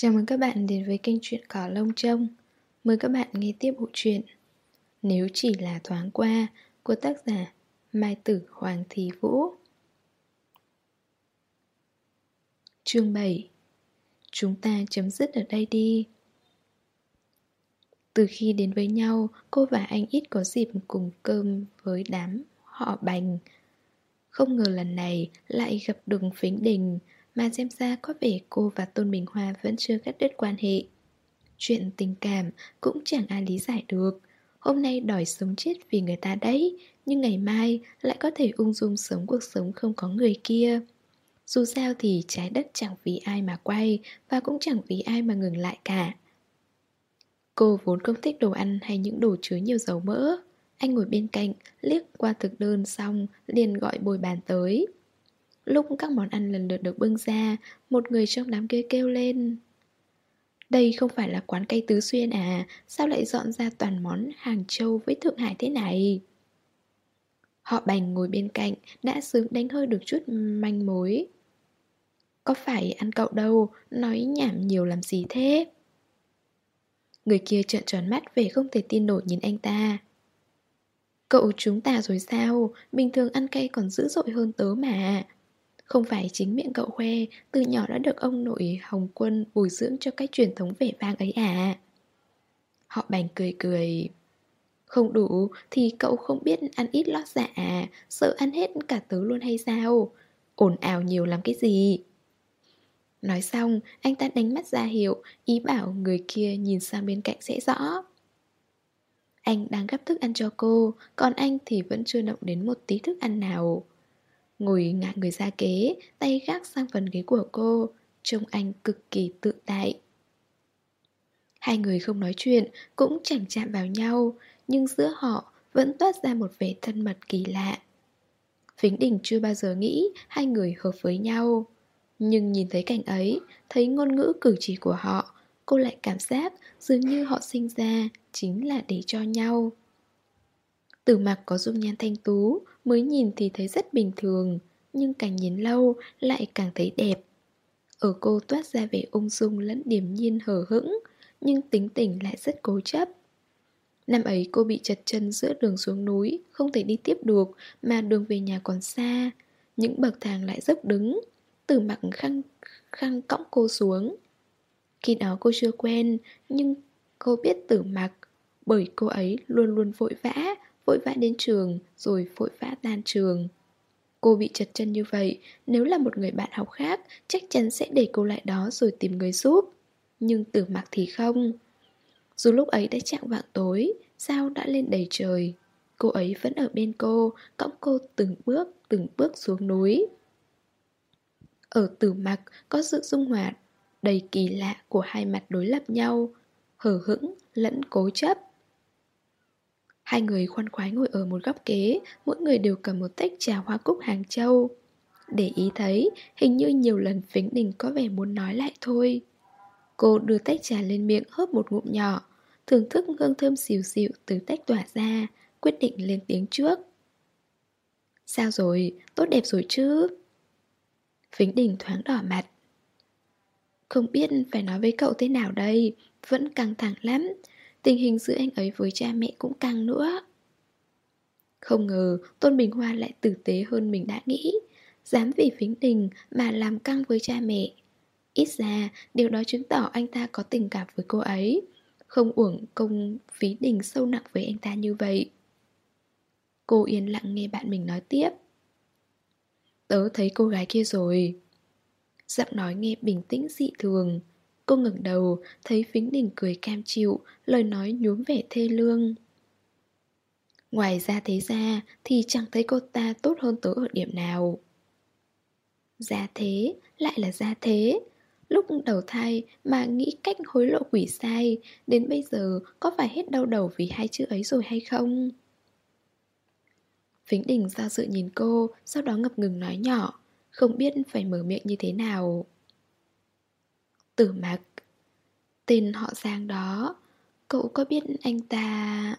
Chào mừng các bạn đến với kênh truyện Cỏ Lông Trông. Mời các bạn nghe tiếp bộ truyện Nếu chỉ là thoáng qua của tác giả Mai Tử Hoàng Thị Vũ. Chương 7 Chúng ta chấm dứt ở đây đi. Từ khi đến với nhau, cô và anh ít có dịp cùng cơm với đám họ bành. Không ngờ lần này lại gặp đường Phính Đình mà xem ra có vẻ cô và Tôn Bình Hoa vẫn chưa cắt đứt quan hệ. Chuyện tình cảm cũng chẳng ai lý giải được. Hôm nay đòi sống chết vì người ta đấy, nhưng ngày mai lại có thể ung dung sống cuộc sống không có người kia. Dù sao thì trái đất chẳng vì ai mà quay và cũng chẳng vì ai mà ngừng lại cả. Cô vốn không thích đồ ăn hay những đồ chứa nhiều dầu mỡ. Anh ngồi bên cạnh, liếc qua thực đơn xong, liền gọi bồi bàn tới. Lúc các món ăn lần lượt được bưng ra, Một người trong đám kia kêu lên. Đây không phải là quán cây tứ xuyên à? Sao lại dọn ra toàn món Hàng Châu với Thượng Hải thế này? Họ bành ngồi bên cạnh, Đã sớm đánh hơi được chút manh mối. Có phải ăn cậu đâu? Nói nhảm nhiều làm gì thế? Người kia trợn tròn mắt về không thể tin nổi nhìn anh ta. Cậu chúng ta rồi sao? Bình thường ăn cay còn dữ dội hơn tớ mà không phải chính miệng cậu khoe Từ nhỏ đã được ông nội Hồng Quân bồi dưỡng cho cái truyền thống vẻ vang ấy à? Họ bành cười cười. Không đủ thì cậu không biết ăn ít lót dạ à? Sợ ăn hết cả tớ luôn hay sao? Ồn ào nhiều làm cái gì? Nói xong, anh ta đánh mắt ra hiệu, ý bảo người kia nhìn sang bên cạnh sẽ rõ. Anh đang gấp thức ăn cho cô, còn anh thì vẫn chưa động đến một tí thức ăn nào. Ngồi ngã người ra kế, tay gác sang phần ghế của cô. Trông anh cực kỳ tự đại Hai người không nói chuyện, cũng chẳng chạm vào nhau Nhưng giữa họ vẫn toát ra một vẻ thân mật kỳ lạ. Vĩnh Đình chưa bao giờ nghĩ hai người hợp với nhau. Nhưng nhìn thấy cảnh ấy, thấy ngôn ngữ cử chỉ của họ Cô lại cảm giác dường như họ sinh ra chính là để cho nhau. Tử mặc có dung nhan thanh tú, mới nhìn thì thấy rất bình thường, nhưng càng nhìn lâu lại càng thấy đẹp. Ở cô toát ra vẻ ung dung lẫn điềm nhiên hờ hững, nhưng tính tình lại rất cố chấp. Năm ấy cô bị chật chân giữa đường xuống núi, không thể đi tiếp được, mà đường về nhà còn xa. Những bậc thang lại dốc đứng, từ mặc khăn, khăn cõng cô xuống. Khi đó cô chưa quen, nhưng cô biết tử mặc, bởi cô ấy luôn luôn vội vã, vội vã đến trường rồi vội vã tan trường. Cô bị chật chân như vậy, nếu là một người bạn học khác, chắc chắn sẽ để cô lại đó rồi tìm người giúp. Nhưng tử mặc thì không. Dù lúc ấy đã chạm vạng tối, sao đã lên đầy trời. Cô ấy vẫn ở bên cô, cõng cô từng bước, từng bước xuống núi. Ở tử mặc có sự dung hoạt, đầy kỳ lạ của hai mặt đối lập nhau, hờ hững lẫn cố chấp. Hai người khoan khoái ngồi ở một góc kế, mỗi người đều cầm một tách trà hoa cúc Hàng Châu. Để ý thấy, hình như nhiều lần Vĩnh Đình có vẻ muốn nói lại thôi. Cô đưa tách trà lên miệng hớp một ngụm nhỏ, thưởng thức hương thơm xìu xịu từ tách tỏa ra, quyết định lên tiếng trước. Sao rồi, tốt đẹp rồi chứ? Vĩnh Đình thoáng đỏ mặt. Không biết phải nói với cậu thế nào đây, vẫn căng thẳng lắm, Tình hình giữa anh ấy với cha mẹ cũng căng nữa. Không ngờ Tôn Bình Hoa lại tử tế hơn mình đã nghĩ. Dám vì phính tình mà làm căng với cha mẹ. Ít ra, điều đó chứng tỏ anh ta có tình cảm với cô ấy. Không uổng công phí đình sâu nặng với anh ta như vậy. Cô yên lặng nghe bạn mình nói tiếp. Tớ thấy cô gái kia rồi. Giọng nói nghe bình tĩnh dị thường. Cô ngẩng đầu, thấy Vĩnh Đình cười cam chịu, lời nói nhuốm vẻ thê lương. Ngoài ra thế ra thì chẳng thấy cô ta tốt hơn tớ ở điểm nào. Ra thế, lại là ra thế. Lúc đầu thai mà nghĩ cách hối lộ quỷ sai, đến bây giờ có phải hết đau đầu vì hai chữ ấy rồi hay không? Vĩnh Đình do dự nhìn cô, sau đó ngập ngừng nói nhỏ, không biết phải mở miệng như thế nào. Tử mặc Tên họ Giang đó Cậu có biết anh ta...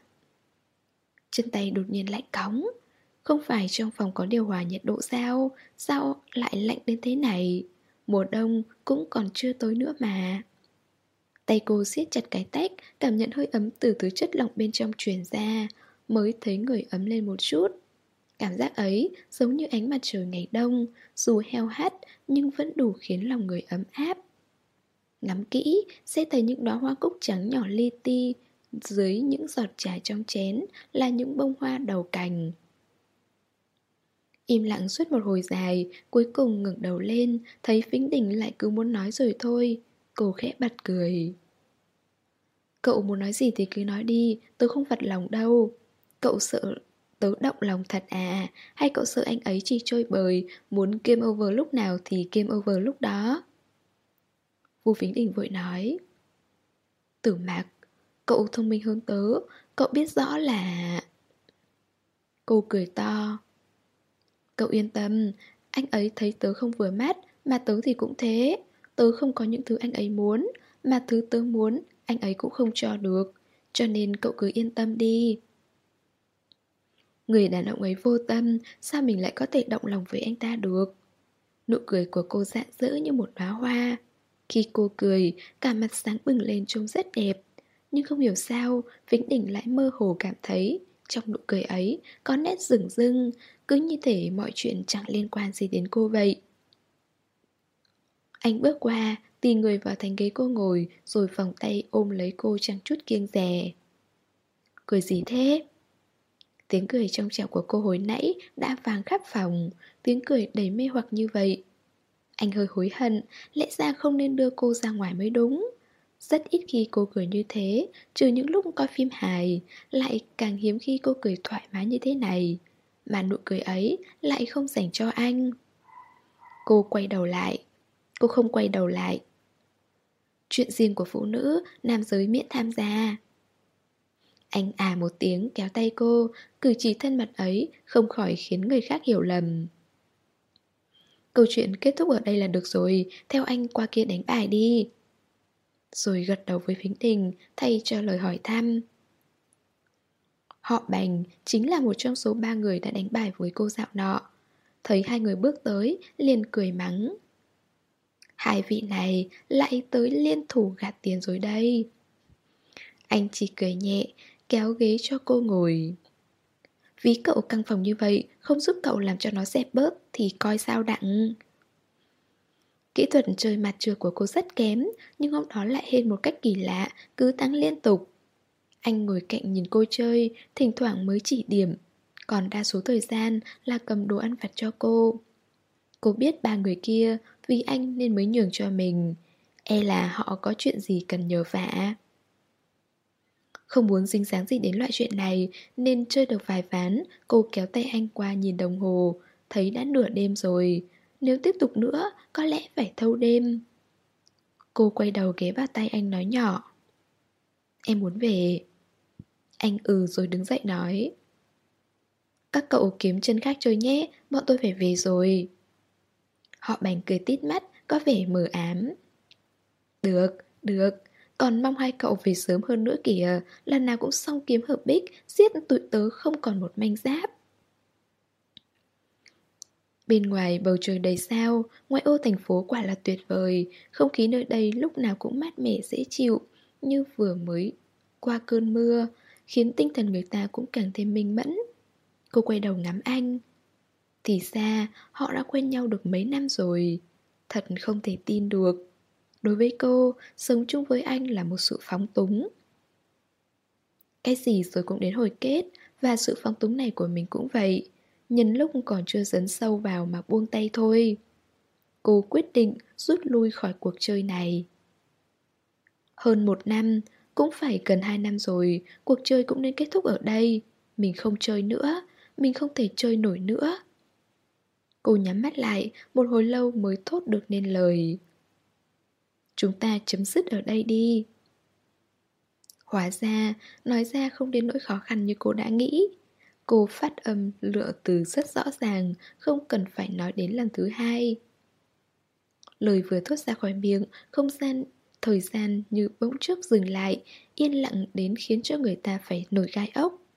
Chân tay đột nhiên lạnh cóng? Không phải trong phòng có điều hòa nhiệt độ sao? Sao lại lạnh đến thế này? Mùa đông cũng còn chưa tối nữa mà. Tay cô siết chặt cái tách, cảm nhận hơi ấm từ thứ chất lỏng bên trong truyền ra, mới thấy người ấm lên một chút. Cảm giác ấy giống như ánh mặt trời ngày đông, dù heo hắt nhưng vẫn đủ khiến lòng người ấm áp. Ngắm kỹ, sẽ thấy những đóa hoa cúc trắng nhỏ li ti, dưới những giọt trà trong chén là những bông hoa đầu cành. Im lặng suốt một hồi dài, cuối cùng ngẩng đầu lên, thấy Vĩnh Đình lại cứ muốn nói rồi thôi. Cô khẽ bật cười. Cậu muốn nói gì thì cứ nói đi, tớ không phật lòng đâu. Cậu sợ tớ động lòng thật à, hay cậu sợ anh ấy chỉ trôi bời, muốn game over lúc nào thì game over lúc đó. Vu Vĩnh Đình vội nói. Tử mạc, cậu thông minh hơn tớ, cậu biết rõ là... Cô cười to. Cậu yên tâm, anh ấy thấy tớ không vừa mắt, mà tớ thì cũng thế. Tớ không có những thứ anh ấy muốn, mà thứ tớ muốn, anh ấy cũng không cho được. Cho nên cậu cứ yên tâm đi. Người đàn ông ấy vô tâm, sao mình lại có thể động lòng với anh ta được? Nụ cười của cô rạng rỡ như một đóa hoa. Khi cô cười, cả mặt sáng bừng lên trông rất đẹp. Nhưng không hiểu sao, Vĩnh Đình lại mơ hồ cảm thấy trong nụ cười ấy có nét rừng rưng, cứ như thể mọi chuyện chẳng liên quan gì đến cô vậy. Anh bước qua, tì người vào thành ghế cô ngồi, rồi vòng tay ôm lấy cô chẳng chút kiêng rè. Cười gì thế? Tiếng cười trong trẻo của cô hồi nãy đã vang khắp phòng, tiếng cười đầy mê hoặc như vậy. Anh hơi hối hận, lẽ ra không nên đưa cô ra ngoài mới đúng. Rất ít khi cô cười như thế, trừ những lúc coi phim hài, lại càng hiếm khi cô cười thoải mái như thế này. Mà nụ cười ấy lại không dành cho anh. Cô quay đầu lại. Cô không quay đầu lại. Chuyện riêng của phụ nữ, nam giới miễn tham gia. Anh à một tiếng kéo tay cô, cử chỉ thân mật ấy không khỏi khiến người khác hiểu lầm. Câu chuyện kết thúc ở đây là được rồi, theo anh qua kia đánh bài đi. Rồi gật đầu với Phính Đình thay cho lời hỏi thăm. Họ Bành chính là một trong số ba người đã đánh bài với cô dạo nọ. Thấy hai người bước tới, liền cười mắng. Hai vị này lại tới liên thủ gạt tiền rồi đây. Anh chỉ cười nhẹ, kéo ghế cho cô ngồi. Ví cậu căng phòng như vậy, không giúp cậu làm cho nó dẹp bớt thì coi sao đặng. Kỹ thuật chơi mặt trượt của cô rất kém, nhưng hôm đó lại hên một cách kỳ lạ, cứ tăng liên tục. Anh ngồi cạnh nhìn cô chơi, thỉnh thoảng mới chỉ điểm, còn đa số thời gian là cầm đồ ăn vặt cho cô. Cô biết ba người kia vì anh nên mới nhường cho mình. E là họ có chuyện gì cần nhờ vả. Không muốn dính dáng gì đến loại chuyện này Nên chơi được vài ván Cô kéo tay anh qua nhìn đồng hồ. Thấy đã nửa đêm rồi. Nếu tiếp tục nữa có lẽ phải thâu đêm. Cô quay đầu ghé vào tay anh nói nhỏ. Em muốn về. Anh ừ rồi đứng dậy nói. Các cậu kiếm chân khác chơi nhé Bọn tôi phải về rồi. Họ bành cười tít mắt Có vẻ mờ ám. Được, được còn mong hai cậu về sớm hơn nữa kìa. Lần nào cũng xong kiếm hợp bích, Giết tụi tớ không còn một manh giáp. Bên ngoài bầu trời đầy sao, Ngoại ô thành phố quả là tuyệt vời. Không khí nơi đây lúc nào cũng mát mẻ, dễ chịu, Như vừa mới qua cơn mưa, Khiến tinh thần người ta cũng càng thêm minh mẫn. Cô quay đầu ngắm anh. Thì ra, họ đã quen nhau được mấy năm rồi. Thật không thể tin được. Đối với cô, sống chung với anh là một sự phóng túng. Cái gì rồi cũng đến hồi kết Và sự phóng túng này của mình cũng vậy. Nhân lúc còn chưa dấn sâu vào mà buông tay thôi. Cô quyết định rút lui khỏi cuộc chơi này. Hơn một năm, cũng phải gần hai năm rồi Cuộc chơi cũng nên kết thúc ở đây. Mình không chơi nữa Mình không thể chơi nổi nữa. Cô nhắm mắt lại Một hồi lâu mới thốt được nên lời. Chúng ta chấm dứt ở đây đi. Hóa ra, nói ra không đến nỗi khó khăn như cô đã nghĩ. Cô phát âm lựa từ rất rõ ràng Không cần phải nói đến lần thứ hai. Lời vừa thốt ra khỏi miệng Không gian, thời gian như bỗng chốc dừng lại Yên lặng đến khiến cho người ta phải nổi gai ốc.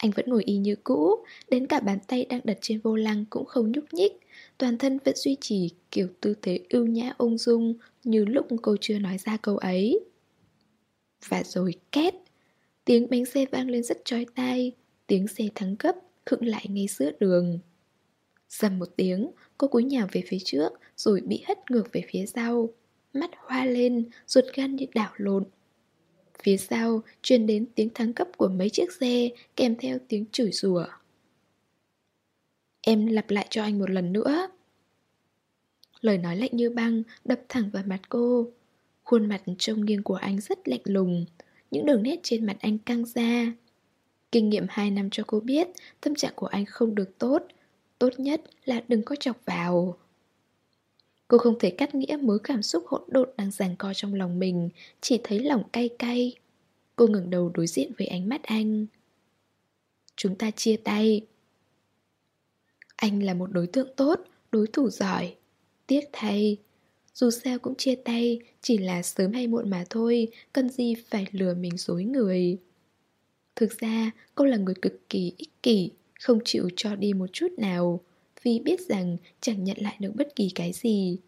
Anh vẫn ngồi y như cũ, Đến cả bàn tay đang đặt trên vô lăng cũng không nhúc nhích. Toàn thân vẫn duy trì kiểu tư thế ưu nhã ung dung như lúc cô chưa nói ra câu ấy. Và rồi két. Tiếng bánh xe vang lên rất chói tai, Tiếng xe thắng gấp Khựng lại ngay giữa đường. Dầm một tiếng, Cô cúi nhào về phía trước, Rồi bị hất ngược về phía sau. Mắt hoa lên, Ruột gan như đảo lộn. Phía sau truyền đến tiếng thắng cấp của mấy chiếc xe Kèm theo tiếng chửi rủa? Em lặp lại cho anh một lần nữa. Lời nói lạnh như băng đập thẳng vào mặt cô. Khuôn mặt trông nghiêng của anh rất lạnh lùng. Những đường nét trên mặt anh căng ra. Kinh nghiệm 2 năm cho cô biết Tâm trạng của anh không được tốt. Tốt nhất là đừng có chọc vào. Cô không thể cắt nghĩa mối cảm xúc hỗn độn đang giằng co trong lòng mình Chỉ thấy lòng cay cay. Cô ngẩng đầu đối diện với ánh mắt anh. Chúng ta chia tay. Anh là một đối tượng tốt, đối thủ giỏi. Tiếc thay Dù sao cũng chia tay Chỉ là sớm hay muộn mà thôi Cần gì phải lừa mình dối người. Thực ra cô là người cực kỳ ích kỷ Không chịu cho đi một chút nào. Vì biết rằng chẳng nhận lại được bất kỳ cái gì.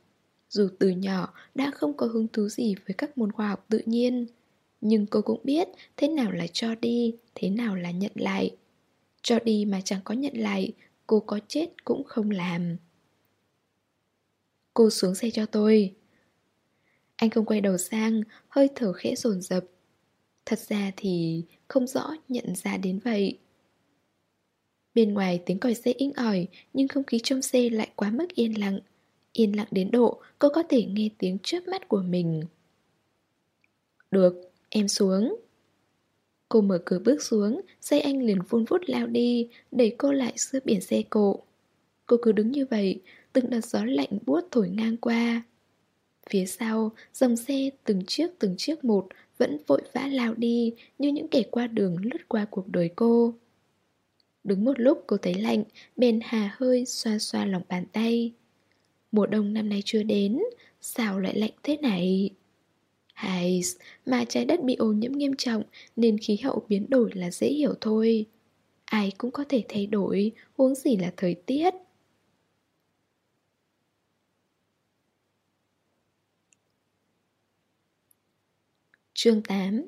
Dù từ nhỏ đã không có hứng thú gì với các môn khoa học tự nhiên Nhưng cô cũng biết thế nào là cho đi, thế nào là nhận lại. Cho đi mà chẳng có nhận lại, cô có chết cũng không làm. Cô xuống xe cho tôi. Anh không quay đầu sang, hơi thở khẽ rồn rập Thật ra thì không rõ nhận ra đến vậy. Bên ngoài tiếng còi xe inh ỏi Nhưng không khí trong xe lại quá mức yên lặng. Yên lặng đến độ cô có thể nghe tiếng chớp mắt của mình. Được, em xuống. Cô mở cửa bước xuống Xe anh liền vun vút lao đi Đẩy cô lại giữa biển xe cộ. Cô cứ đứng như vậy Từng đợt gió lạnh buốt thổi ngang qua. Phía sau, dòng xe từng chiếc từng chiếc một vẫn vội vã lao đi như những kẻ qua đường lướt qua cuộc đời cô. Đứng một lúc cô thấy lạnh, bèn hà hơi xoa xoa lòng bàn tay. Mùa đông năm nay chưa đến, sao lại lạnh thế này? Hay, mà trái đất bị ô nhiễm nghiêm trọng nên khí hậu biến đổi là dễ hiểu thôi. Ai cũng có thể thay đổi, huống gì là thời tiết. Chương 8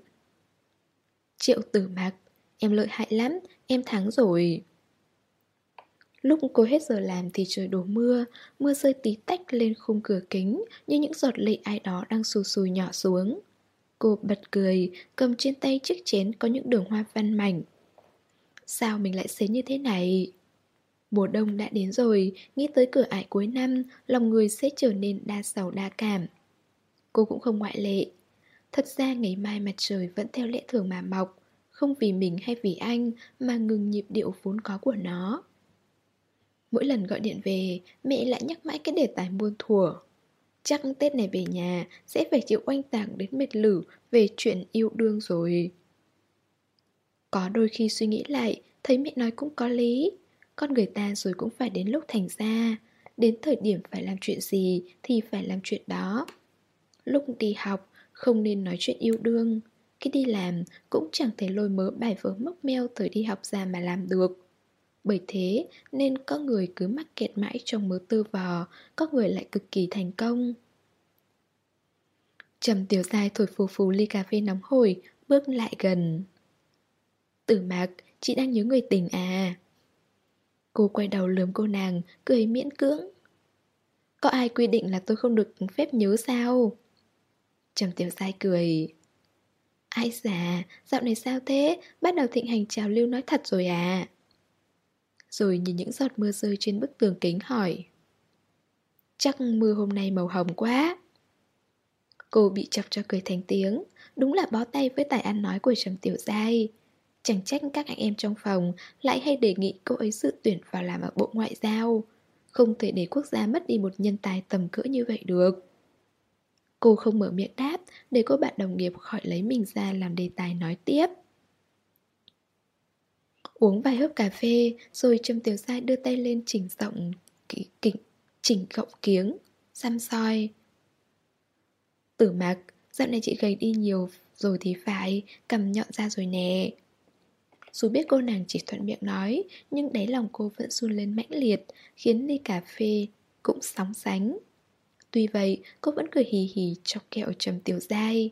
Triệu tử mặc Em lợi hại lắm, em thắng rồi. Lúc cô hết giờ làm thì trời đổ mưa. Mưa rơi tí tách lên khung cửa kính Như những giọt lệ ai đó đang xù xù nhỏ xuống. Cô bật cười Cầm trên tay chiếc chén có những đường hoa văn mảnh. Sao mình lại xế như thế này? Mùa đông đã đến rồi Nghĩ tới cửa ải cuối năm Lòng người sẽ trở nên đa sầu đa cảm. Cô cũng không ngoại lệ. Thật ra ngày mai mặt trời vẫn theo lẽ thường mà mọc. Không vì mình hay vì anh Mà ngừng nhịp điệu vốn có của nó. Mỗi lần gọi điện về, Mẹ lại nhắc mãi cái đề tài muôn thuở. Chắc Tết này về nhà Sẽ phải chịu oanh tạc đến mệt lử Về chuyện yêu đương rồi. Có đôi khi suy nghĩ lại, Thấy mẹ nói cũng có lý. Con người ta rồi cũng phải đến lúc thành ra. Đến thời điểm phải làm chuyện gì Thì phải làm chuyện đó. Lúc đi học, không nên nói chuyện yêu đương. Khi đi làm cũng chẳng thể lôi mớ bài vở mốc meo thời đi học ra mà làm được. Bởi thế nên có người cứ mắc kẹt mãi trong mớ tư vò Có người lại cực kỳ thành công. Trầm tiểu dai thổi phù phù ly cà phê nóng hổi Bước lại gần. Tử mạc, chị đang nhớ người tình à? Cô quay đầu lườm cô nàng, cười miễn cưỡng. Có ai quy định là tôi không được phép nhớ sao? Trầm tiểu dai cười. Ai già, dạo này sao thế? Bắt đầu thịnh hành trào lưu nói thật rồi à? Rồi nhìn những giọt mưa rơi trên bức tường kính hỏi. Chắc mưa hôm nay màu hồng quá. Cô bị chọc cho cười thành tiếng. Đúng là bó tay với tài ăn nói của Trầm Tiểu Giai. Chẳng trách các anh em trong phòng Lại hay đề nghị cô ấy dự tuyển vào làm ở Bộ Ngoại giao. Không thể để quốc gia mất đi một nhân tài tầm cỡ như vậy được. Cô không mở miệng đáp Để cô bạn đồng nghiệp khỏi lấy mình ra làm đề tài nói tiếp. Uống vài hớp cà phê Rồi Trầm Tiểu Giai đưa tay lên chỉnh giọng kỉnh, Chỉnh gọng kiếng Xăm soi. Tử mặc Dạo này chị gầy đi nhiều Rồi thì phải Cầm nhọn ra rồi nè. Dù biết cô nàng chỉ thuận miệng nói Nhưng đáy lòng cô vẫn run lên mãnh liệt Khiến ly cà phê cũng sóng sánh. Tuy vậy, cô vẫn cười hì hì chọc kẹo trầm tiểu dai.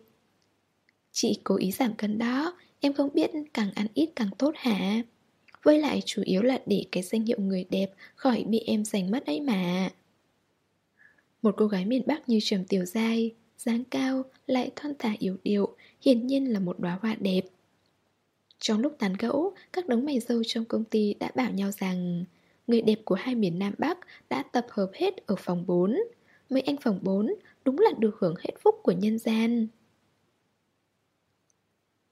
Chị cố ý giảm cân đó Em không biết càng ăn ít càng tốt hả Với lại chủ yếu là để cái danh hiệu người đẹp Khỏi bị em giành mất ấy mà Một cô gái miền Bắc như Trầm Tiểu dai dáng cao, lại thon thả yếu điệu, hiển nhiên là một đóa hoa đẹp. Trong lúc tán gẫu, các đống mày dâu trong công ty đã bảo nhau rằng người đẹp của hai miền Nam Bắc đã tập hợp hết ở phòng 4. Mấy anh phòng 4 đúng là được hưởng hết phúc của nhân gian.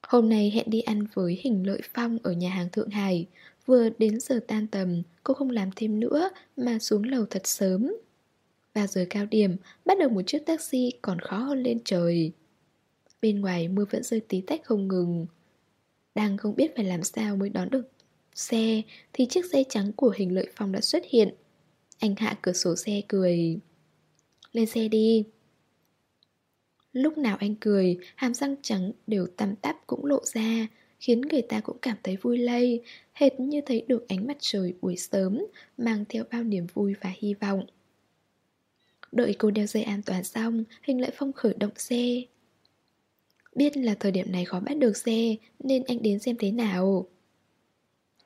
Hôm nay hẹn đi ăn với Hình Lợi Phong ở nhà hàng Thượng Hải. Vừa đến giờ tan tầm, cô không làm thêm nữa mà xuống lầu thật sớm. Vào giờ cao điểm, bắt đầu một chiếc taxi còn khó hơn lên trời. Bên ngoài mưa vẫn rơi tí tách không ngừng. Đang không biết phải làm sao mới đón được xe thì chiếc xe trắng của hình lợi phong đã xuất hiện. Anh hạ cửa sổ xe cười. Lên xe đi. Lúc nào anh cười, hàm răng trắng đều tăm tắp cũng lộ ra, khiến người ta cũng cảm thấy vui lây, hệt như thấy được ánh mặt trời buổi sớm, mang theo bao niềm vui và hy vọng. Đợi cô đeo dây an toàn xong, Hình lại phong khởi động xe. Biết là thời điểm này khó bắt được xe, nên anh đến xem thế nào.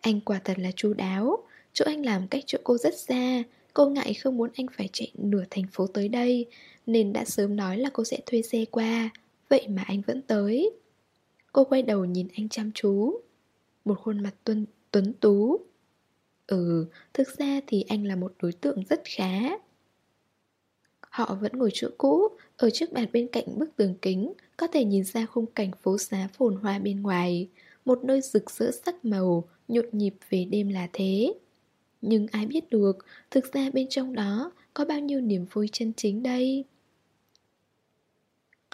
Anh quả thật là chu đáo, chỗ anh làm cách chỗ cô rất xa, cô ngại không muốn anh phải chạy nửa thành phố tới đây, nên đã sớm nói là cô sẽ thuê xe qua, vậy mà anh vẫn tới. Cô quay đầu nhìn anh chăm chú. Một khuôn mặt tuân, tuấn tú. Ừ, thực ra thì anh là một đối tượng rất khá. Họ vẫn ngồi chỗ cũ, ở trước bàn bên cạnh bức tường kính, có thể nhìn ra khung cảnh phố xá phồn hoa bên ngoài, một nơi rực rỡ sắc màu, nhộn nhịp về đêm là thế. Nhưng ai biết được, thực ra bên trong đó có bao nhiêu niềm vui chân chính đây.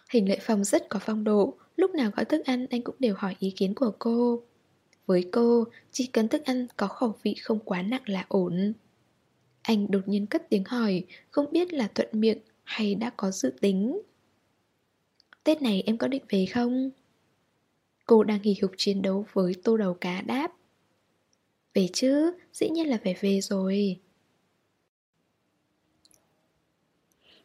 Hình lệ phong rất có phong độ, lúc nào gọi thức ăn anh cũng đều hỏi ý kiến của cô. Với cô, chỉ cần thức ăn có khẩu vị không quá nặng là ổn. Anh đột nhiên cất tiếng hỏi, không biết là thuận miệng hay đã có dự tính. Tết này em có định về không? Cô đang hì hục chiến đấu với tô đầu cá đáp. Về chứ, dĩ nhiên là phải về rồi.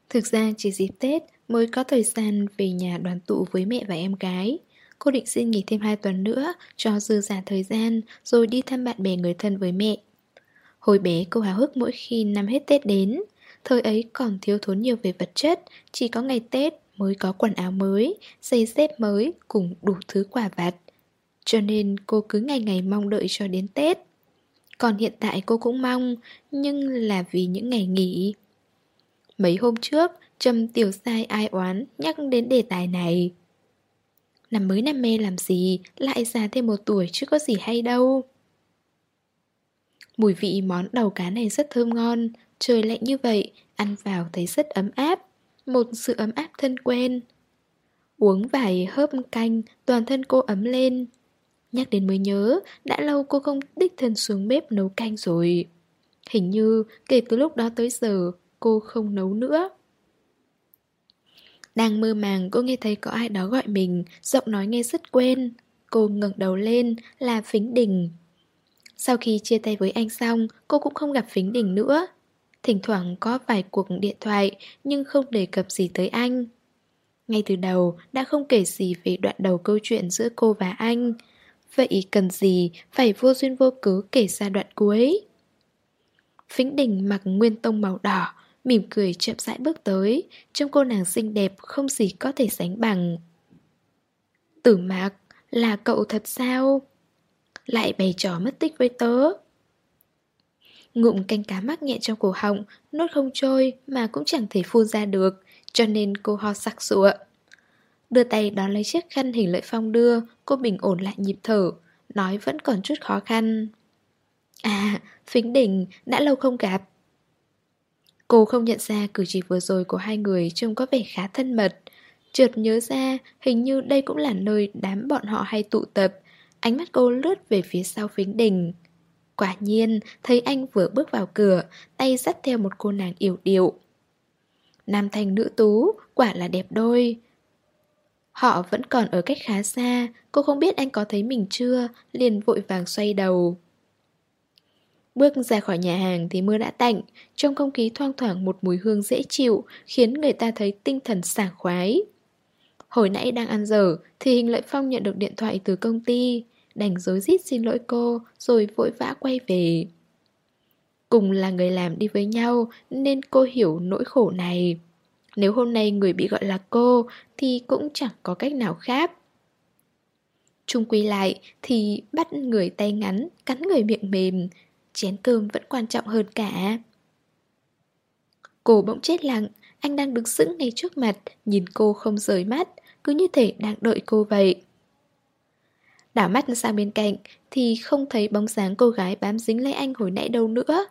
Thực ra chỉ dịp Tết mới có thời gian về nhà đoàn tụ với mẹ và em gái. Cô định xin nghỉ thêm 2 tuần nữa cho dư giả thời gian rồi đi thăm bạn bè người thân với mẹ. Hồi bé cô háo hức mỗi khi năm hết Tết đến Thời ấy còn thiếu thốn nhiều về vật chất Chỉ có ngày Tết mới có quần áo mới Giày dép mới cùng đủ thứ quà vặt Cho nên cô cứ ngày ngày mong đợi cho đến Tết còn hiện tại cô cũng mong Nhưng là vì những ngày nghỉ Mấy hôm trước Trầm tiểu sai ai oán nhắc đến đề tài này Năm mới năm mê làm gì Lại già thêm một tuổi chứ có gì hay đâu Mùi vị món đầu cá này rất thơm ngon, trời lạnh như vậy, ăn vào thấy rất ấm áp, một sự ấm áp thân quen. Uống vài hớp canh, toàn thân cô ấm lên. Nhắc đến mới nhớ, đã lâu cô không đích thân xuống bếp nấu canh rồi. Hình như kể từ lúc đó tới giờ, cô không nấu nữa. Đang mơ màng cô nghe thấy có ai đó gọi mình, giọng nói nghe rất quen. Cô ngẩng đầu lên là Phính Đình. Sau khi chia tay với anh xong, cô cũng không gặp Phính Đình nữa. Thỉnh thoảng có vài cuộc điện thoại nhưng không đề cập gì tới anh. Ngay từ đầu đã không kể gì về đoạn đầu câu chuyện giữa cô và anh. Vậy cần gì phải vô duyên vô cớ kể ra đoạn cuối? vĩnh Đình mặc nguyên tông màu đỏ, mỉm cười chậm rãi bước tới, trông cô nàng xinh đẹp không gì có thể sánh bằng. Tử mạc, là cậu thật sao? lại bày trò mất tích với tớ. Ngụm canh cá mắc nhẹ trong cổ họng, nốt không trôi mà cũng chẳng thể phun ra được, cho nên cô ho sặc sụa. Đưa tay đón lấy chiếc khăn hình lợi phong đưa, cô bình ổn lại nhịp thở, nói vẫn còn chút khó khăn. À, Phính Đỉnh, đã lâu không gặp. Cô không nhận ra cử chỉ vừa rồi của hai người trông có vẻ khá thân mật. trượt nhớ ra, hình như đây cũng là nơi đám bọn họ hay tụ tập, Ánh mắt cô lướt về phía sau phính đình Quả nhiên thấy anh vừa bước vào cửa Tay dắt theo một cô nàng yểu điệu Nam thành nữ tú Quả là đẹp đôi Họ vẫn còn ở cách khá xa, Cô không biết anh có thấy mình chưa, Liền vội vàng xoay đầu. Bước ra khỏi nhà hàng thì mưa đã tạnh, Trong không khí thoang thoảng một mùi hương dễ chịu, Khiến người ta thấy tinh thần sảng khoái. Hồi nãy đang ăn dở thì Hình Lợi Phong nhận được điện thoại từ công ty, Đành dối rít xin lỗi cô, Rồi vội vã quay về. Cùng là người làm đi với nhau, Nên cô hiểu nỗi khổ này. Nếu hôm nay người bị gọi là cô Thì cũng chẳng có cách nào khác. Trung quy lại thì bắt người tay ngắn, cắn người miệng mềm. Chén cơm vẫn quan trọng hơn cả. Cô bỗng chết lặng Anh đang đứng sững ngay trước mặt Nhìn cô không rời mắt Cứ như thể đang đợi cô vậy. Đảo mắt sang bên cạnh Thì không thấy bóng dáng cô gái bám dính lấy anh hồi nãy đâu nữa.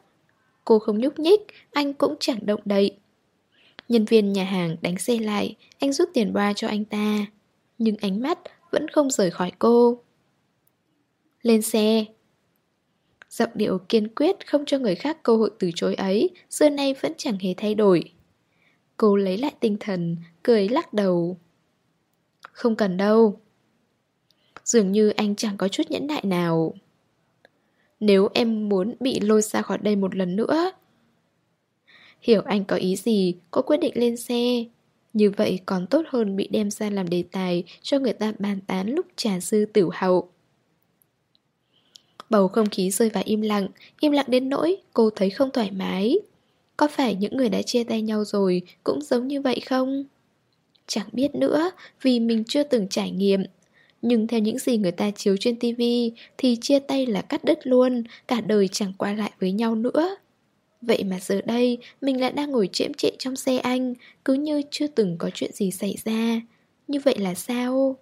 Cô không nhúc nhích Anh cũng chẳng động đậy. Nhân viên nhà hàng đánh xe lại, Anh rút tiền qua cho anh ta. Nhưng ánh mắt vẫn không rời khỏi cô. Lên xe. Giọng điệu kiên quyết không cho người khác cơ hội từ chối ấy, Xưa nay vẫn chẳng hề thay đổi. Cô lấy lại tinh thần, Cười lắc đầu. Không cần đâu. Dường như anh chẳng có chút nhẫn nại nào. Nếu em muốn bị lôi ra khỏi đây một lần nữa Hiểu anh có ý gì, Cô quyết định lên xe. Như vậy còn tốt hơn bị đem ra làm đề tài Cho người ta bàn tán lúc trà sư tử hậu. Bầu không khí rơi vào im lặng Im lặng đến nỗi cô thấy không thoải mái. Có phải những người đã chia tay nhau rồi Cũng giống như vậy không? Chẳng biết nữa, Vì mình chưa từng trải nghiệm. Nhưng theo những gì người ta chiếu trên tivi Thì chia tay là cắt đứt luôn, Cả đời chẳng qua lại với nhau nữa. Vậy mà giờ đây, Mình lại đang ngồi chiếm trệ trong xe anh, Cứ như chưa từng có chuyện gì xảy ra. Như vậy là sao?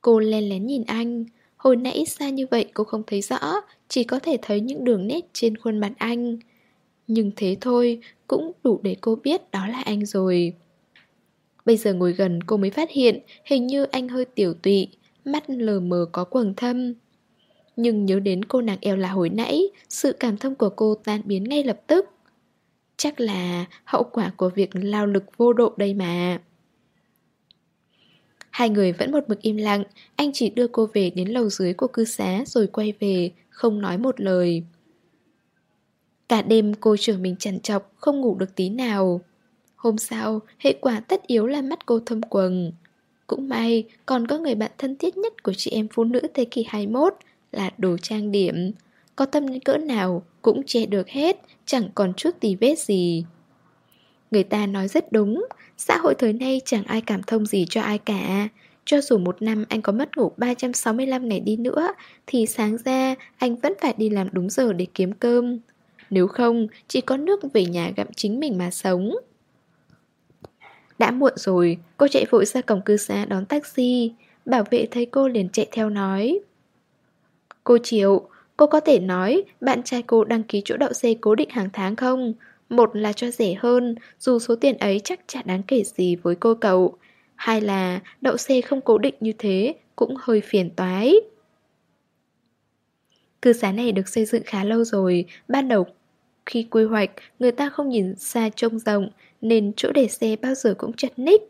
Cô len lén nhìn anh. Hồi nãy xa như vậy cô không thấy rõ, Chỉ có thể thấy những đường nét trên khuôn mặt anh. Nhưng thế thôi, Cũng đủ để cô biết đó là anh rồi. Bây giờ ngồi gần cô mới phát hiện, Hình như anh hơi tiểu tụy, Mắt lờ mờ có quầng thâm. Nhưng nhớ đến cô nàng eo là hồi nãy, Sự cảm thông của cô tan biến ngay lập tức. Chắc là hậu quả của việc lao lực vô độ đây mà. Hai người vẫn một mực im lặng, Anh chỉ đưa cô về đến lầu dưới của cư xá Rồi quay về, Không nói một lời. Cả đêm cô trưởng mình chằn chọc, Không ngủ được tí nào. Hôm sau, hệ quả tất yếu là mắt cô thâm quầng. Cũng may, Còn có người bạn thân thiết nhất của chị em phụ nữ Thế kỷ 21 là đồ trang điểm. Có tâm đến cỡ nào Cũng che được hết, Chẳng còn chút tì vết gì. Người ta nói rất đúng, Xã hội thời nay chẳng ai cảm thông gì cho ai cả. Cho dù một năm anh có mất ngủ 365 ngày đi nữa, Thì sáng ra anh vẫn phải đi làm đúng giờ để kiếm cơm. Nếu không, chỉ có nước về nhà gặm chính mình mà sống. Đã muộn rồi, Cô chạy vội ra cổng cư xá đón taxi. Bảo vệ thấy cô liền chạy theo nói. Cô Triệu Cô có thể nói bạn trai cô đăng ký chỗ đậu xe cố định hàng tháng không? Một là cho rẻ hơn, dù số tiền ấy chắc chả đáng kể gì với cô cậu. Hai là đậu xe không cố định như thế, cũng hơi phiền toái. Cư xá này được xây dựng khá lâu rồi, ban đầu khi quy hoạch, người ta không nhìn xa trông rộng, nên chỗ để xe bao giờ cũng chật ních.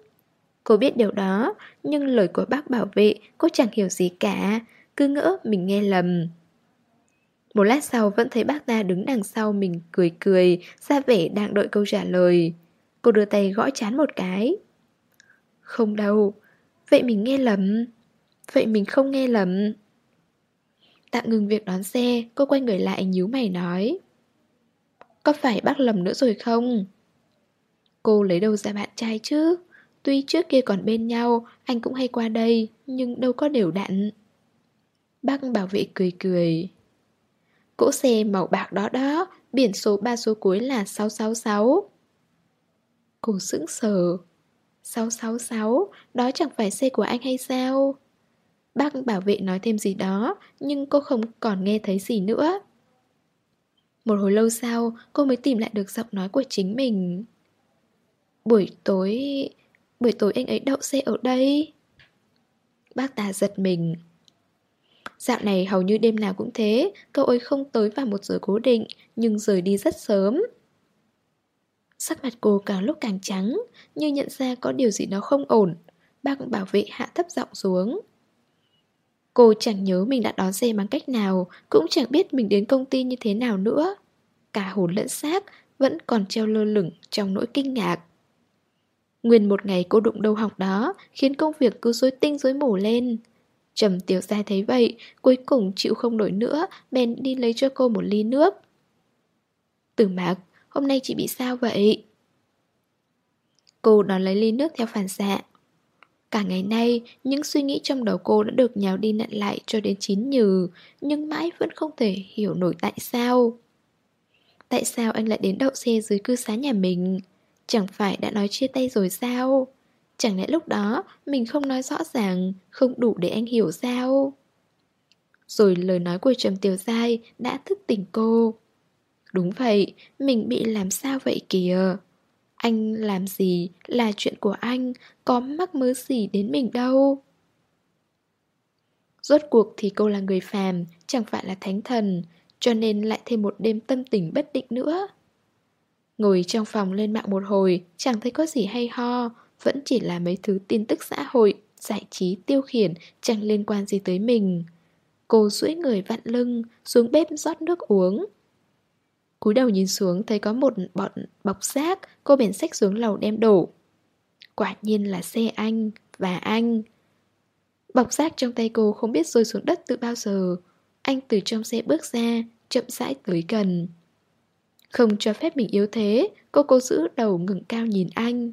Cô biết điều đó, nhưng lời của bác bảo vệ cô chẳng hiểu gì cả, cứ ngỡ mình nghe lầm. Một lát sau vẫn thấy bác ta đứng đằng sau mình cười cười, ra vẻ đang đợi câu trả lời. Cô đưa tay gõ chán một cái. Không đâu, vậy mình nghe lầm. Vậy mình không nghe lầm. Tạm ngừng việc đón xe, cô quay người lại nhíu mày nói. Có phải bác lầm nữa rồi không? Cô lấy đâu ra bạn trai chứ? Tuy trước kia còn bên nhau, anh cũng hay qua đây, nhưng đâu có đều đặn. Bác bảo vệ cười cười. Cỗ xe màu bạc đó đó, biển số ba số cuối là 666. Cô sững sờ. 666, đó chẳng phải xe của anh hay sao? Bác bảo vệ nói thêm gì đó, nhưng cô không còn nghe thấy gì nữa. Một hồi lâu sau, cô mới tìm lại được giọng nói của chính mình. Buổi tối... Buổi tối anh ấy đậu xe ở đây. Bác ta giật mình. Dạo này hầu như đêm nào cũng thế, cậu ấy không tới vào một giờ cố định, nhưng rời đi rất sớm. Sắc mặt cô càng lúc càng trắng, như nhận ra có điều gì đó không ổn. Bác bảo vệ hạ thấp giọng xuống. Cô chẳng nhớ mình đã đón xe bằng cách nào, cũng chẳng biết mình đến công ty như thế nào nữa. Cả hồn lẫn xác vẫn còn treo lơ lửng trong nỗi kinh ngạc. Nguyên một ngày cô đụng đầu học đó Khiến công việc cứ rối tinh rối mù lên Trầm tiểu gia thấy vậy Cuối cùng chịu không nổi nữa Bèn đi lấy cho cô một ly nước Tử mạc Hôm nay chị bị sao vậy Cô đón lấy ly nước theo phản xạ Cả ngày nay, những suy nghĩ trong đầu cô đã được nhào đi nặn lại cho đến chín nhừ, nhưng mãi vẫn không thể hiểu nổi tại sao. Tại sao anh lại đến đậu xe dưới cư xá nhà mình? Chẳng phải đã nói chia tay rồi sao? Chẳng lẽ lúc đó mình không nói rõ ràng, không đủ để anh hiểu sao? Rồi lời nói của Trầm Tiểu Giai đã thức tỉnh cô. Đúng vậy, mình bị làm sao vậy kìa? Anh làm gì là chuyện của anh, có mắc mớ gì đến mình đâu. Rốt cuộc thì cô là người phàm, chẳng phải là thánh thần, cho nên lại thêm một đêm tâm tình bất định nữa. Ngồi trong phòng lên mạng một hồi, chẳng thấy có gì hay ho, vẫn chỉ là mấy thứ tin tức xã hội, giải trí tiêu khiển, chẳng liên quan gì tới mình. Cô duỗi người vặn lưng, xuống bếp rót nước uống, cúi đầu nhìn xuống thấy có một bọn bọc rác, cô bèn xách xuống lầu đem đổ. Quả nhiên là xe anh và anh. Bọc rác trong tay cô không biết rơi xuống đất từ bao giờ. Anh từ trong xe bước ra, chậm rãi tới gần. Không cho phép mình yếu thế, cô cố giữ đầu ngừng cao nhìn anh.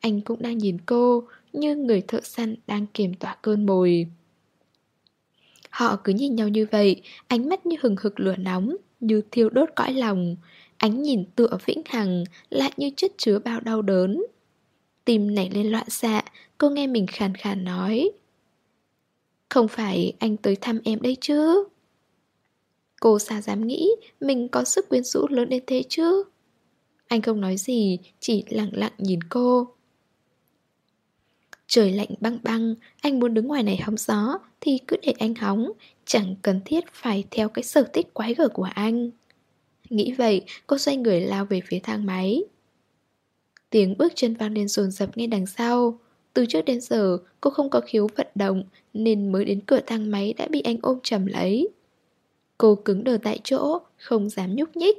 Anh cũng đang nhìn cô, như người thợ săn đang kiềm tỏa cơn mồi. Họ cứ nhìn nhau như vậy, ánh mắt như hừng hực lửa nóng, như thiêu đốt cõi lòng. Ánh nhìn tựa vĩnh hằng Lại như chất chứa bao đau đớn. Tim nảy lên loạn xạ Cô nghe mình khàn khàn nói. Không phải anh tới thăm em đây chứ? Cô sao dám nghĩ Mình có sức quyến rũ lớn đến thế chứ? Anh không nói gì Chỉ lặng lặng nhìn cô. Trời lạnh băng băng Anh muốn đứng ngoài này hóng gió Thì cứ để anh hóng Chẳng cần thiết phải theo cái sở thích quái gở của anh. Nghĩ vậy, cô xoay người lao về phía thang máy. Tiếng bước chân vang lên dồn dập ngay đằng sau. Từ trước đến giờ, cô không có khiếu vận động Nên mới đến cửa thang máy đã bị anh ôm chầm lấy. Cô cứng đờ tại chỗ, không dám nhúc nhích.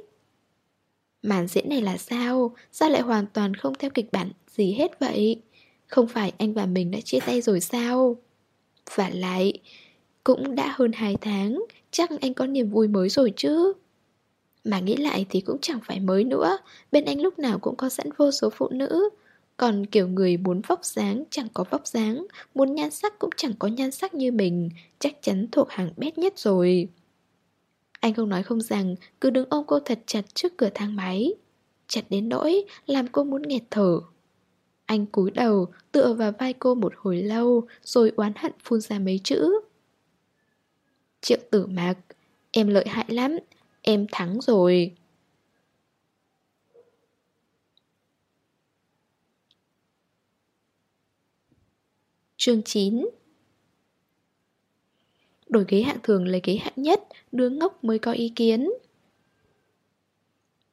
Màn diễn này là sao? Sao lại hoàn toàn không theo kịch bản gì hết vậy? Không phải anh và mình đã chia tay rồi sao? Và lại, cũng đã hơn 2 tháng, chắc anh có niềm vui mới rồi chứ. Mà nghĩ lại thì cũng chẳng phải mới nữa, bên anh lúc nào cũng có sẵn vô số phụ nữ. Còn kiểu người muốn vóc dáng chẳng có vóc dáng, muốn nhan sắc cũng chẳng có nhan sắc như mình, chắc chắn thuộc hàng bét nhất rồi. Anh không nói không rằng, cứ đứng ôm cô thật chặt trước cửa thang máy. Chặt đến nỗi, làm cô muốn nghẹt thở. Anh cúi đầu, tựa vào vai cô một hồi lâu, rồi oán hận phun ra mấy chữ. Triệu tử mạc, em lợi hại lắm, em thắng rồi. Chương 9 Đổi ghế hạng thường lấy ghế hạng nhất, đứa ngốc mới có ý kiến.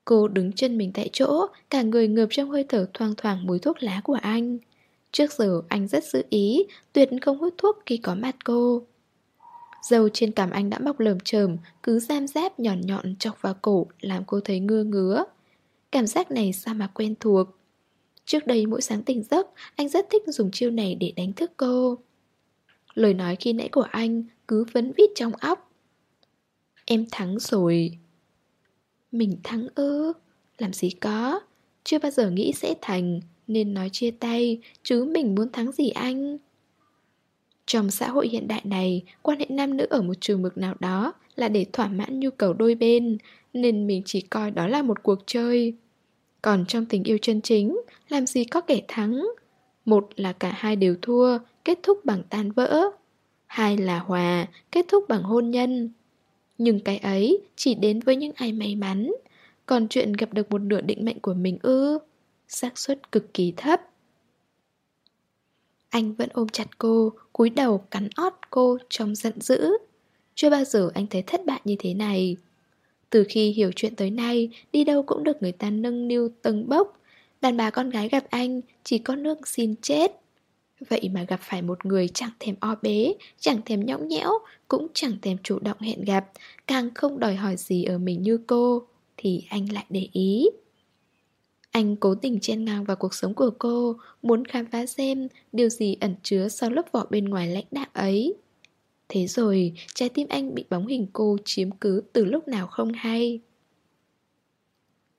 Cô đứng chân mình tại chỗ, cả người ngợp trong hơi thở thoang thoảng mùi thuốc lá của anh. Trước giờ anh rất giữ ý, tuyệt không hút thuốc khi có mặt cô. Dầu trên cằm anh đã mọc lởm chởm, cứ giam giáp nhọn nhọn chọc vào cổ làm cô thấy ngơ ngứa. Cảm giác này sao mà quen thuộc. Trước đây mỗi sáng tỉnh giấc, anh rất thích dùng chiêu này để đánh thức cô. Lời nói khi nãy của anh cứ vấn vít trong óc. Em thắng rồi. Mình thắng ư? Làm gì có? Chưa bao giờ nghĩ sẽ thành, nên nói chia tay, chứ mình muốn thắng gì anh? Trong xã hội hiện đại này, quan hệ nam nữ ở một trường mực nào đó là để thỏa mãn nhu cầu đôi bên, nên mình chỉ coi đó là một cuộc chơi. Còn trong tình yêu chân chính, làm gì có kẻ thắng? Một là cả hai đều thua, kết thúc bằng tan vỡ. Hai là hòa, kết thúc bằng hôn nhân. Nhưng cái ấy chỉ đến với những ai may mắn. Còn chuyện gặp được một nửa định mệnh của mình ư, xác suất cực kỳ thấp. Anh vẫn ôm chặt cô, cúi đầu cắn ót cô trong giận dữ. Chưa bao giờ anh thấy thất bại như thế này. Từ khi hiểu chuyện tới nay, đi đâu cũng được người ta nâng niu tầng bốc. Đàn bà con gái gặp anh chỉ có nước xin chết. Vậy mà gặp phải một người chẳng thèm o bế, chẳng thèm nhõng nhẽo, cũng chẳng thèm chủ động hẹn gặp, càng không đòi hỏi gì ở mình như cô, thì anh lại để ý. Anh cố tình chen ngang vào cuộc sống của cô, muốn khám phá xem điều gì ẩn chứa sau lớp vỏ bên ngoài lãnh đạm ấy. Thế rồi, trái tim anh bị bóng hình cô chiếm cứ từ lúc nào không hay.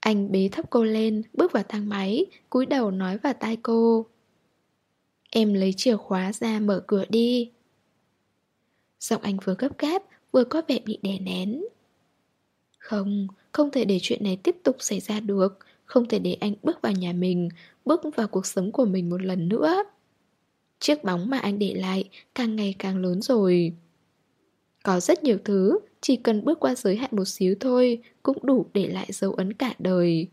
Anh bế thấp cô lên, bước vào thang máy, cúi đầu nói vào tai cô. Em lấy chìa khóa ra mở cửa đi. Giọng anh vừa gấp gáp, vừa có vẻ bị đè nén. Không, không thể để chuyện này tiếp tục xảy ra được, không thể để anh bước vào nhà mình, bước vào cuộc sống của mình một lần nữa. Chiếc bóng mà anh để lại càng ngày càng lớn rồi. Có rất nhiều thứ, chỉ cần bước qua giới hạn một xíu thôi cũng đủ để lại dấu ấn cả đời.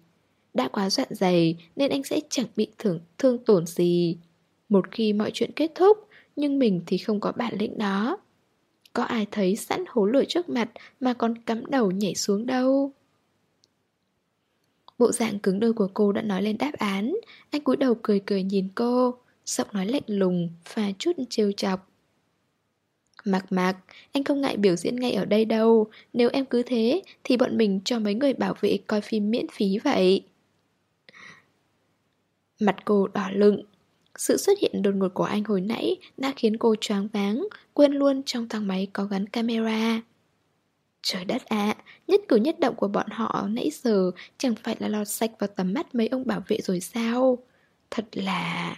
Đã quá dặn dày nên anh sẽ chẳng bị thưởng, thương tổn gì. Một khi mọi chuyện kết thúc, nhưng mình thì không có bản lĩnh đó. Có ai thấy sẵn hố lửa trước mặt mà còn cắm đầu nhảy xuống đâu. Bộ dạng cứng đôi của cô đã nói lên đáp án Anh cúi đầu cười cười nhìn cô Giọng nói lạnh lùng Và chút trêu chọc Mạc mạc, anh không ngại biểu diễn ngay ở đây đâu Nếu em cứ thế Thì bọn mình cho mấy người bảo vệ coi phim miễn phí vậy Mặt cô đỏ lựng sự xuất hiện đột ngột của anh hồi nãy Đã khiến cô choáng váng Quên luôn trong thang máy có gắn camera Trời đất ạ, nhất cử nhất động của bọn họ nãy giờ chẳng phải là lọt sạch vào tầm mắt mấy ông bảo vệ rồi sao? Thật là...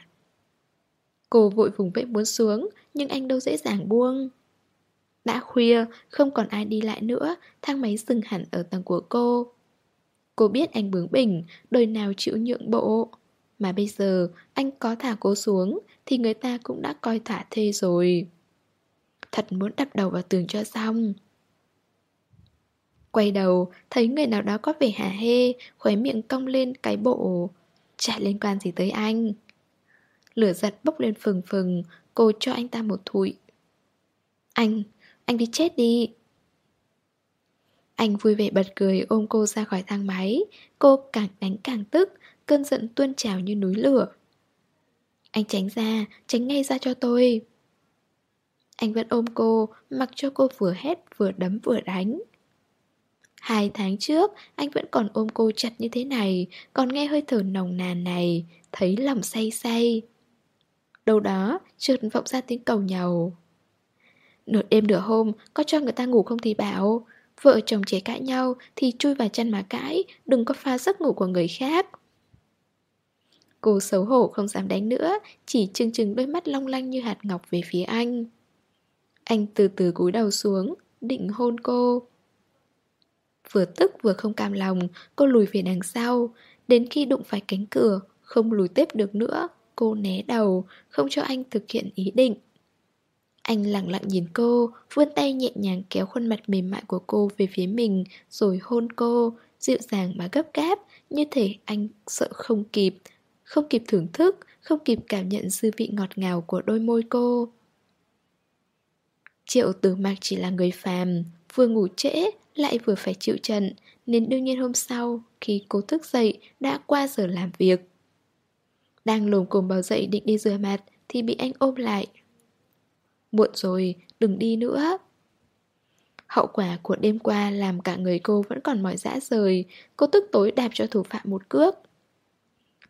Cô vội vùng vẫy muốn xuống, nhưng anh đâu dễ dàng buông. Đã khuya, không còn ai đi lại nữa, thang máy dừng hẳn ở tầng của cô. Cô biết anh bướng bỉnh, đời nào chịu nhượng bộ. Mà bây giờ, anh có thả cô xuống, thì người ta cũng đã coi thả thê rồi. Thật muốn đập đầu vào tường cho xong. Quay đầu, thấy người nào đó có vẻ hả hê, khóe miệng cong lên cái bộ. Chả liên quan gì tới anh. Lửa giật bốc lên phừng phừng, cô cho anh ta một thụi. Anh, anh đi chết đi. Anh vui vẻ bật cười ôm cô ra khỏi thang máy. Cô càng đánh càng tức, cơn giận tuôn trào như núi lửa. Anh tránh ra, tránh ngay ra cho tôi. Anh vẫn ôm cô, mặc cho cô vừa hét vừa đấm vừa đánh. Hai tháng trước, anh vẫn còn ôm cô chặt như thế này, còn nghe hơi thở nồng nàn này, thấy lòng say say. Đâu đó, chợt vọng ra tiếng cầu nhầu. Nửa đêm nửa hôm, có cho người ta ngủ không thì bảo. Vợ chồng trẻ cãi nhau thì chui vào chăn mà cãi, đừng có pha giấc ngủ của người khác. Cô xấu hổ không dám đánh nữa, chỉ trừng trừng đôi mắt long lanh như hạt ngọc về phía anh. Anh từ từ cúi đầu xuống, định hôn cô. Vừa tức vừa không cam lòng, cô lùi về đằng sau. Đến khi đụng phải cánh cửa, không lùi tiếp được nữa, cô né đầu, không cho anh thực hiện ý định. Anh lặng lặng nhìn cô, vươn tay nhẹ nhàng kéo khuôn mặt mềm mại của cô về phía mình, rồi hôn cô, dịu dàng mà gấp gáp, như thể anh sợ không kịp, không kịp thưởng thức, không kịp cảm nhận dư vị ngọt ngào của đôi môi cô. Triệu tử mạc chỉ là người phàm, vừa ngủ trễ, lại vừa phải chịu trận, nên đương nhiên hôm sau, khi cô thức dậy, đã qua giờ làm việc. Đang lồm cồm bò dậy định đi rửa mặt, thì bị anh ôm lại. Muộn rồi, đừng đi nữa. Hậu quả của đêm qua làm cả người cô vẫn còn mỏi dã rời, cô tức tối đạp cho thủ phạm một cước.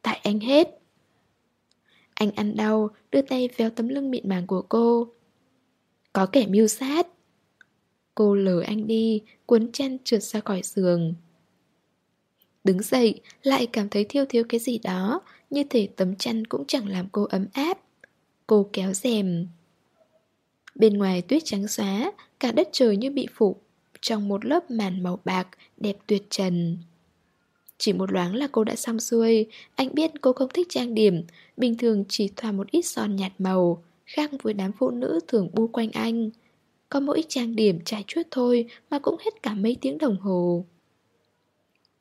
Tại anh hết. Anh ăn đau, đưa tay véo tấm lưng mịn màng của cô. Có kẻ mưu sát. Cô lờ anh đi, cuốn chăn trượt ra khỏi giường. Đứng dậy, lại cảm thấy thiêu thiếu cái gì đó, như thể tấm chăn cũng chẳng làm cô ấm áp. Cô kéo rèm. Bên ngoài tuyết trắng xóa, cả đất trời như bị phủ trong một lớp màn màu bạc, đẹp tuyệt trần. Chỉ một loáng là cô đã xong xuôi, anh biết cô không thích trang điểm, bình thường chỉ thoa một ít son nhạt màu, khác với đám phụ nữ thường bu quanh anh. Có mỗi trang điểm trải chuốt thôi mà cũng hết cả mấy tiếng đồng hồ.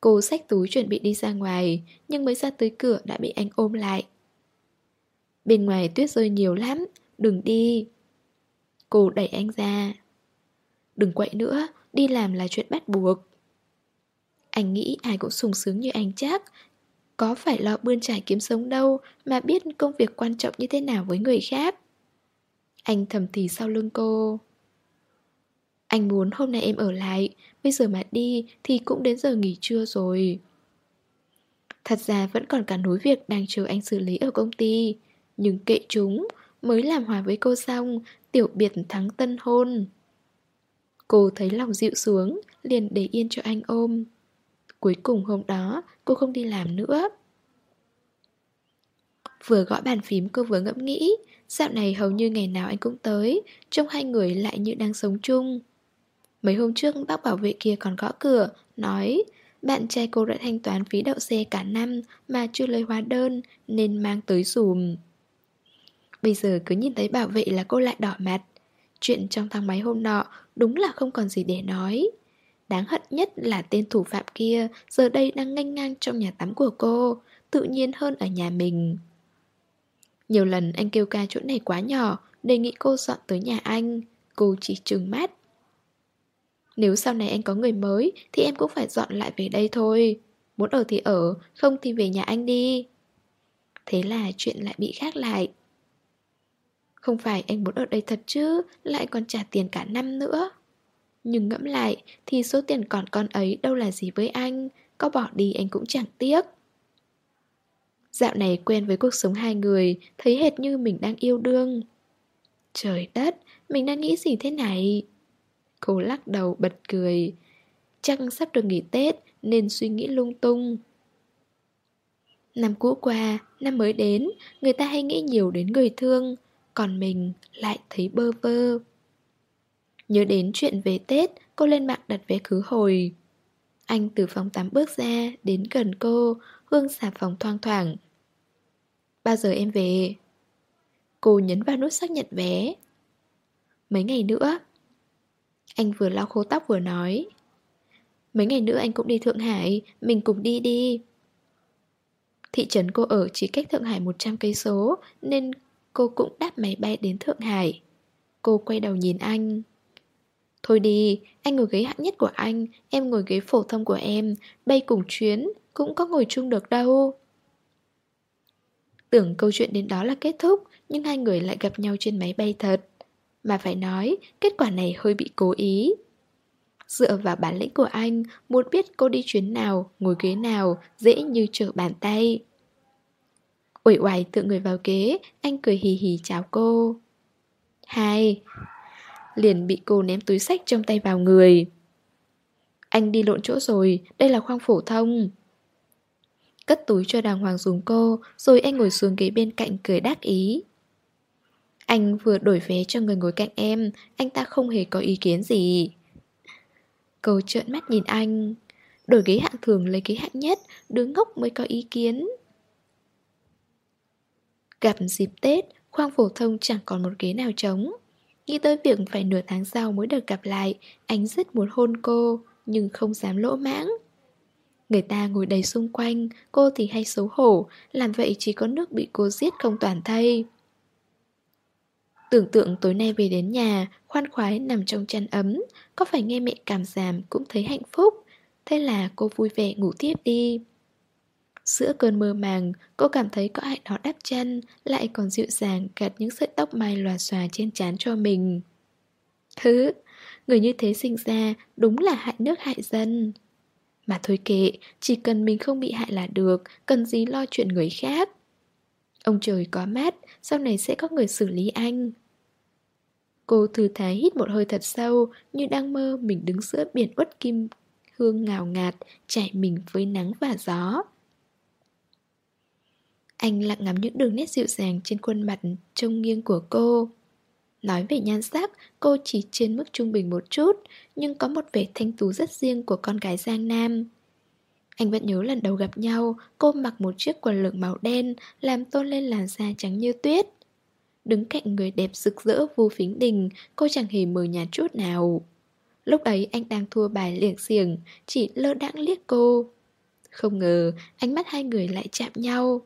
Cô xách túi chuẩn bị đi ra ngoài, nhưng mới ra tới cửa đã bị anh ôm lại. Bên ngoài tuyết rơi nhiều lắm, đừng đi. Cô đẩy anh ra. Đừng quậy nữa, đi làm là chuyện bắt buộc. Anh nghĩ ai cũng sung sướng như anh chắc. Có phải lo bươn trải kiếm sống đâu mà biết công việc quan trọng như thế nào với người khác. Anh thầm thì sau lưng cô. Anh muốn hôm nay em ở lại, Bây giờ mà đi thì cũng đến giờ nghỉ trưa rồi Thật ra vẫn còn cả núi việc đang chờ anh xử lý ở công ty Nhưng kệ chúng, Mới làm hòa với cô xong, Tiểu biệt thắng tân hôn Cô thấy lòng dịu xuống, Liền để yên cho anh ôm Cuối cùng hôm đó, cô không đi làm nữa. Vừa gõ bàn phím, cô vừa ngẫm nghĩ, Dạo này hầu như ngày nào anh cũng tới, Trông hai người lại như đang sống chung. Mấy hôm trước, bác bảo vệ kia còn gõ cửa, Nói, Bạn trai cô đã thanh toán phí đậu xe cả năm Mà chưa lấy hóa đơn, Nên mang tới dùm. Bây giờ cứ nhìn thấy bảo vệ là cô lại đỏ mặt. Chuyện trong thang máy hôm nọ Đúng là không còn gì để nói. Đáng hận nhất là tên thủ phạm kia Giờ đây đang nganh ngang trong nhà tắm của cô, Tự nhiên hơn ở nhà mình. Nhiều lần anh kêu ca chỗ này quá nhỏ, Đề nghị cô dọn tới nhà anh. Cô chỉ trừng mắt. Nếu sau này anh có người mới, Thì em cũng phải dọn lại về đây thôi. Muốn ở thì ở, Không thì về nhà anh đi. Thế là chuyện lại bị khác lại. Không phải anh muốn ở đây thật chứ, Lại còn trả tiền cả năm nữa. Nhưng ngẫm lại, Thì số tiền còn con ấy đâu là gì với anh? Có bỏ đi anh cũng chẳng tiếc. Dạo này quen với cuộc sống hai người, Thấy hệt như mình đang yêu đương. Trời đất, Mình đang nghĩ gì thế này? Cô lắc đầu bật cười. Chắc sắp được nghỉ Tết, Nên suy nghĩ lung tung. Năm cũ qua, Năm mới đến, Người ta hay nghĩ nhiều đến người thương. Còn mình lại thấy bơ vơ. Nhớ đến chuyện về Tết, Cô lên mạng đặt vé khứ hồi. Anh từ phòng tắm bước ra, Đến gần cô, Hương xà phòng thoang thoảng. Bao giờ em về? Cô nhấn vào nút xác nhận vé. Mấy ngày nữa? Anh vừa lau khô tóc vừa nói. Mấy ngày nữa anh cũng đi Thượng Hải, Mình cùng đi đi. Thị trấn cô ở chỉ cách Thượng Hải 100 cây số, Nên cô cũng đáp máy bay đến Thượng Hải. Cô quay đầu nhìn anh. Thôi đi, anh ngồi ghế hạng nhất của anh Em ngồi ghế phổ thông của em Bay cùng chuyến Cũng có ngồi chung được đâu. Tưởng câu chuyện đến đó là kết thúc Nhưng hai người lại gặp nhau trên máy bay thật. Mà phải nói Kết quả này hơi bị cố ý. Dựa vào bản lĩnh của anh Muốn biết cô đi chuyến nào Ngồi ghế nào Dễ như trở bàn tay. Uể oải tự người vào ghế Anh cười hì hì chào cô. Hai Liền bị cô ném túi sách trong tay vào người. Anh đi lộn chỗ rồi, Đây là khoang phổ thông. Cất túi cho đàng hoàng dùng cô, Rồi anh ngồi xuống ghế bên cạnh cười đắc ý. Anh vừa đổi vé cho người ngồi cạnh em, Anh ta không hề có ý kiến gì. Cô trợn mắt nhìn anh. Đổi ghế hạng thường lấy ghế hạng nhất Đứa ngốc mới có ý kiến. Gặp dịp Tết, Khoang phổ thông chẳng còn một ghế nào trống. Nghĩ tới việc phải nửa tháng sau mới được gặp lại, Anh rất muốn hôn cô, Nhưng không dám lỗ mãng. Người ta ngồi đầy xung quanh, Cô thì hay xấu hổ, Làm vậy chỉ có nước bị cô giết không toàn thay Tưởng tượng tối nay về đến nhà, Khoan khoái nằm trong chăn ấm, Có phải nghe mẹ cảm giảm cũng thấy hạnh phúc. Thế là cô vui vẻ ngủ tiếp đi. Giữa cơn mơ màng, Cô cảm thấy có ai đó đắp chân Lại còn dịu dàng gạt những sợi tóc mai lòa xòa trên trán cho mình. Thứ, Người như thế sinh ra Đúng là hại nước hại dân. Mà thôi kệ, Chỉ cần mình không bị hại là được, Cần gì lo chuyện người khác. Ông trời có mát, Sau này sẽ có người xử lý anh. Cô thư thái hít một hơi thật sâu, Như đang mơ mình đứng giữa biển uất kim Hương ngào ngạt Chạy mình với nắng và gió. Anh lặng ngắm những đường nét dịu dàng Trên khuôn mặt trông nghiêng của cô. Nói về nhan sắc, Cô chỉ trên mức trung bình một chút, Nhưng có một vẻ thanh tú rất riêng Của con gái Giang Nam. Anh vẫn nhớ lần đầu gặp nhau, Cô mặc một chiếc quần lửng màu đen, Làm tôn lên làn da trắng như tuyết. Đứng cạnh người đẹp rực rỡ vô phính đình, Cô chẳng hề mờ nhạt chút nào. Lúc ấy anh đang thua bài liệng xiềng, Chỉ lơ đãng liếc cô. Không ngờ, ánh mắt hai người lại chạm nhau.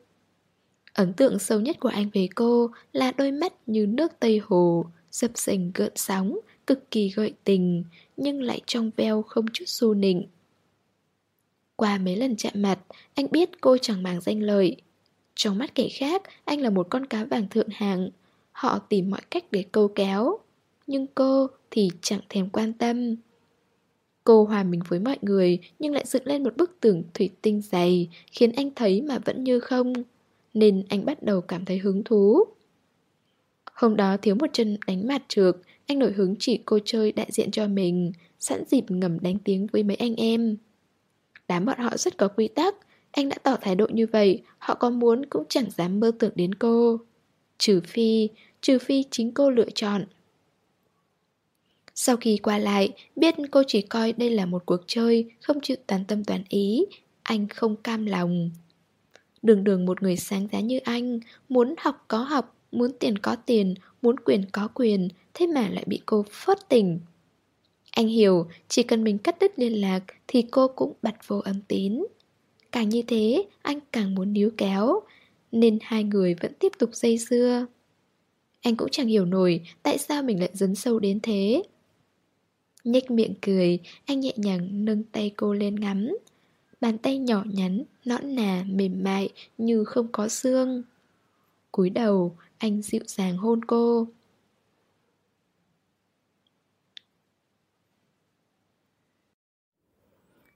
Ấn tượng sâu nhất của anh về cô Là đôi mắt như nước Tây Hồ, Dập dềnh gợn sóng, Cực kỳ gợi tình, Nhưng lại trong veo không chút xu nịnh. Qua mấy lần chạm mặt, Anh biết cô chẳng màng danh lợi. Trong mắt kẻ khác, Anh là một con cá vàng thượng hạng. Họ tìm mọi cách để câu kéo, Nhưng cô thì chẳng thèm quan tâm. Cô hòa mình với mọi người, nhưng lại dựng lên một bức tường thủy tinh dày, khiến anh thấy mà vẫn như không. Nên anh bắt đầu cảm thấy hứng thú. Hôm đó thiếu một chân đánh mặt trượt, anh nổi hứng chỉ cô chơi đại diện cho mình, sẵn dịp ngầm đánh tiếng với mấy anh em. Đám bọn họ rất có quy tắc, anh đã tỏ thái độ như vậy, họ có muốn cũng chẳng dám mơ tưởng đến cô. Trừ phi, trừ phi chính cô lựa chọn. Sau khi qua lại, biết cô chỉ coi đây là một cuộc chơi, không chịu toàn tâm toàn ý, anh không cam lòng. Đường đường một người sáng giá như anh, muốn học có học, muốn tiền có tiền, muốn quyền có quyền, thế mà lại bị cô phớt tình. Anh hiểu, chỉ cần mình cắt đứt liên lạc thì cô cũng bật vô âm tín. Càng như thế, anh càng muốn níu kéo, nên hai người vẫn tiếp tục dây dưa. Anh cũng chẳng hiểu nổi tại sao mình lại dấn sâu đến thế. Nhếch miệng cười, anh nhẹ nhàng nâng tay cô lên ngắm. Bàn tay nhỏ nhắn, nõn nà, mềm mại như không có xương. cúi đầu, anh dịu dàng hôn cô.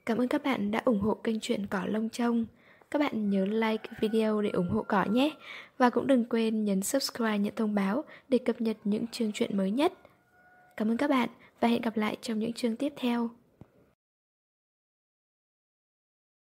Cảm ơn các bạn đã ủng hộ kênh truyện Cỏ Lông Trông. Các bạn nhớ like video để ủng hộ cỏ nhé. Và cũng đừng quên nhấn subscribe nhận thông báo để cập nhật những chương truyện mới nhất. Cảm ơn các bạn và hẹn gặp lại trong những chương tiếp theo.